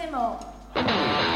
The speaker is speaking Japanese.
でも。